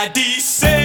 I descend.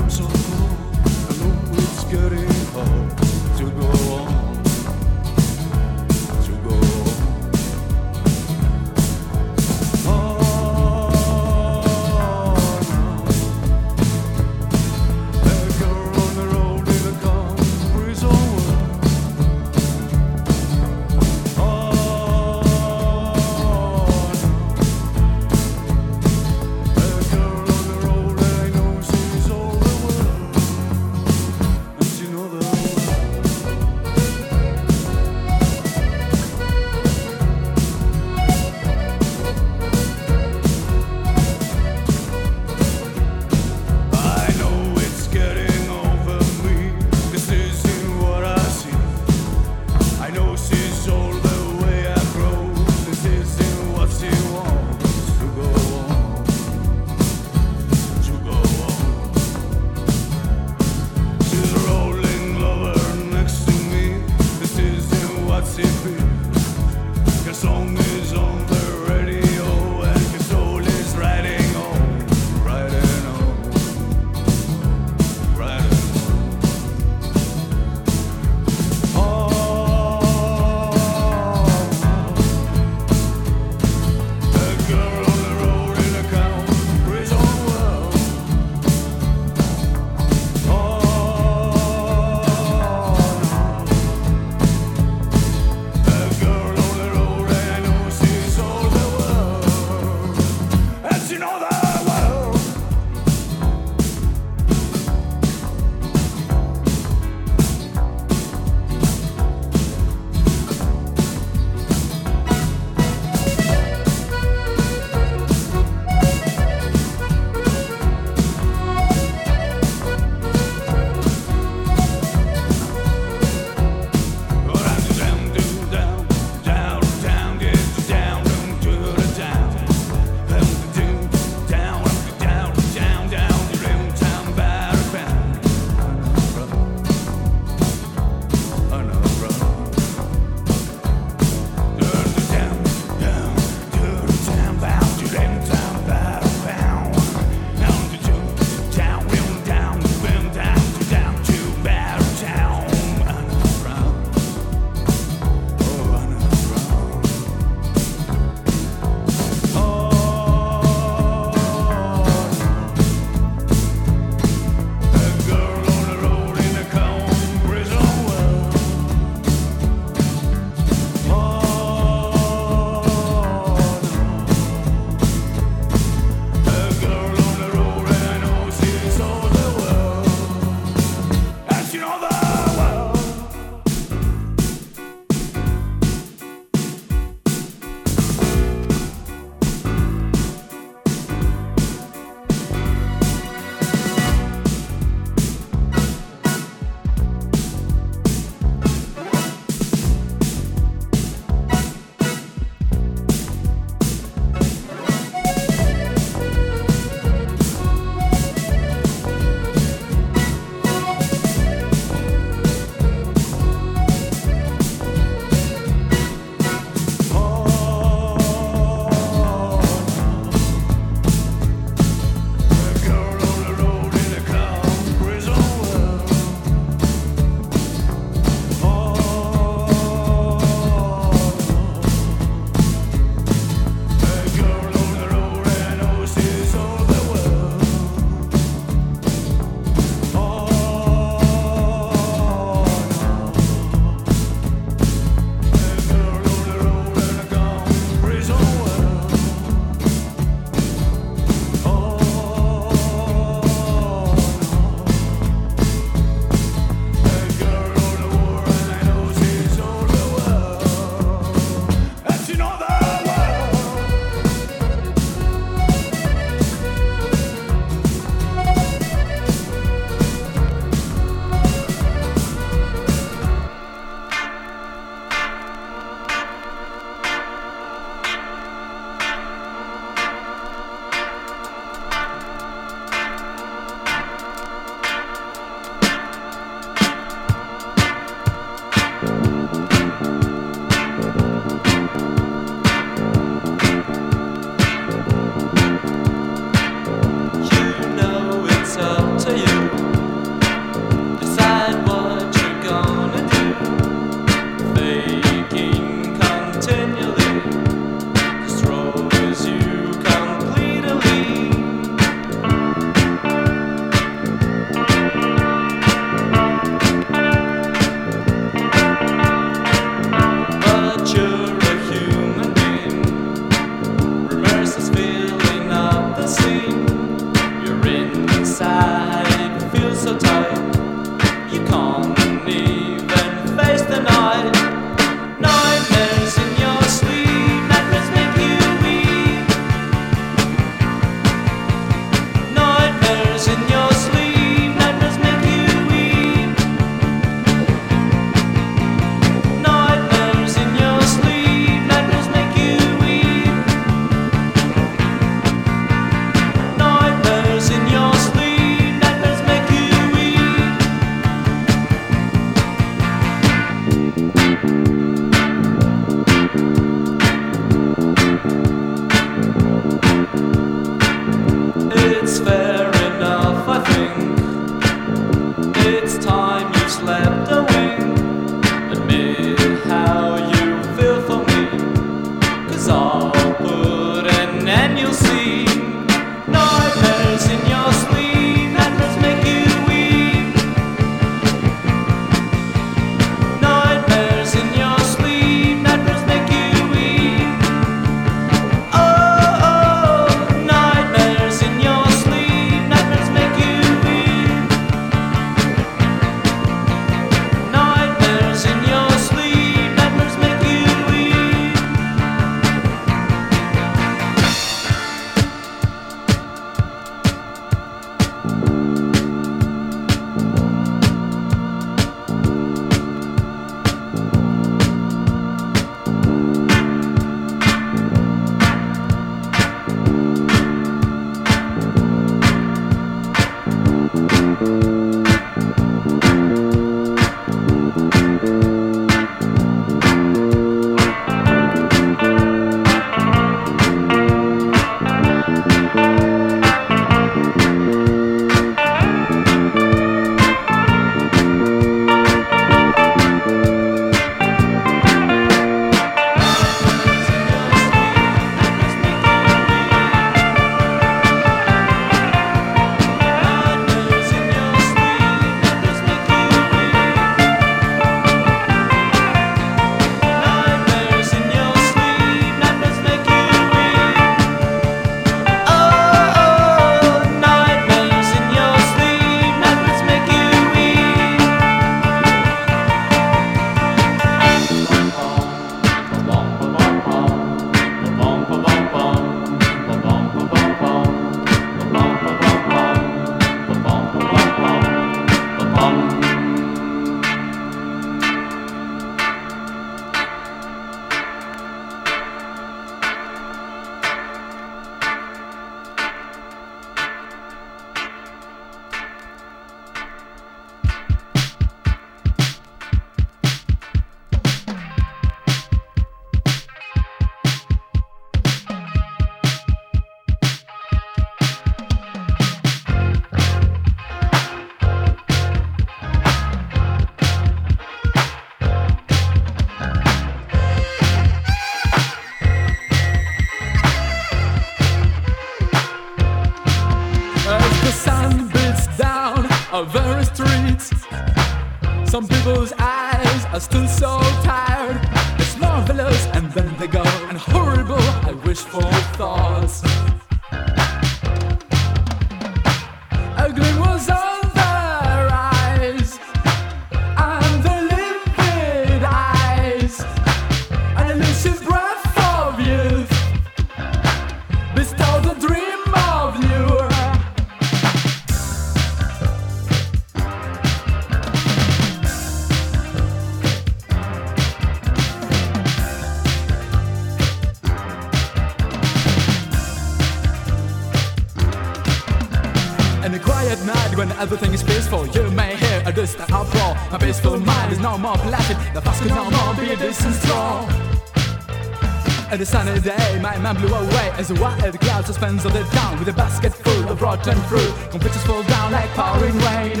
As a wild cloud suspends the town with a basket full of rotten fruit. Computers fall down like pouring rain.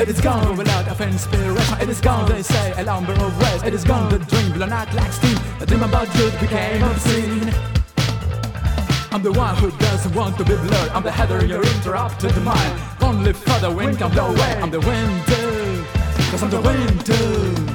It is gone without of inspiration. It is gone, they say, a lumber of ways. It is gone, the dream blown out like steam. The dream about you became obscene. I'm the one who doesn't want to be blurred. I'm the header in your interrupted mind. Only further wind can blow away. I'm the wind too, cause I'm the wind too.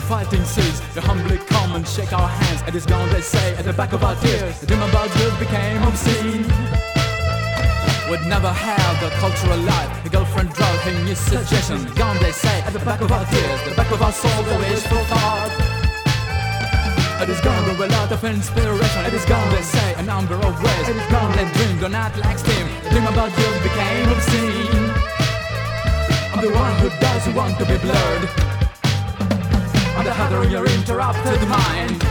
Fighting seas. They humbly come and shake our hands. It is gone, they say, at the back of our tears. The dream about good became obscene. We'd never have the cultural life. The girlfriend drove her new suggestion. Gone, they say, at the back of our tears. The back of our soul, the wishful thought. It is gone, with a lot of inspiration. It is gone, they say, a number of ways. It is gone, they dream, do not like steam. Dream about you became obscene. I'm the one who doesn't want to be blurred the header in your interrupted mind.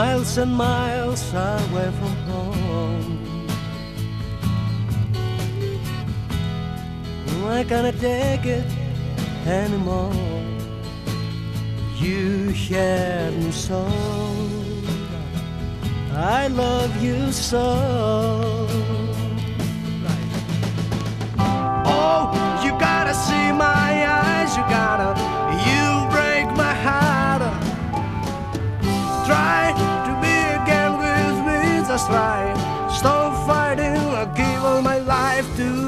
miles and miles away from home. I can't take it anymore. You shared me so. I love you so. Oh, you gotta see my eyes. You gotta. past life. Stop fighting, I give all my life to